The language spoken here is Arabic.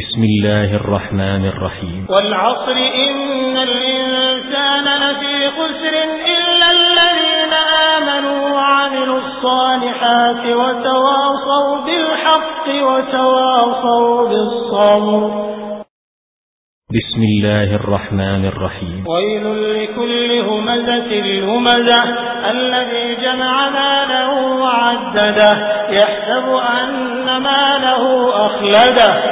بسم الله الرحمن الرحيم. والعصر إن الإنسان لفي خسر إلا الذين آمنوا وعملوا الصالحات وتواصوا بالحق وتواصوا بالصبر. بسم الله الرحمن الرحيم. ويل لكل همزة الهمزة الذي جمع ماله وعدده يحسب أن ماله أخلده.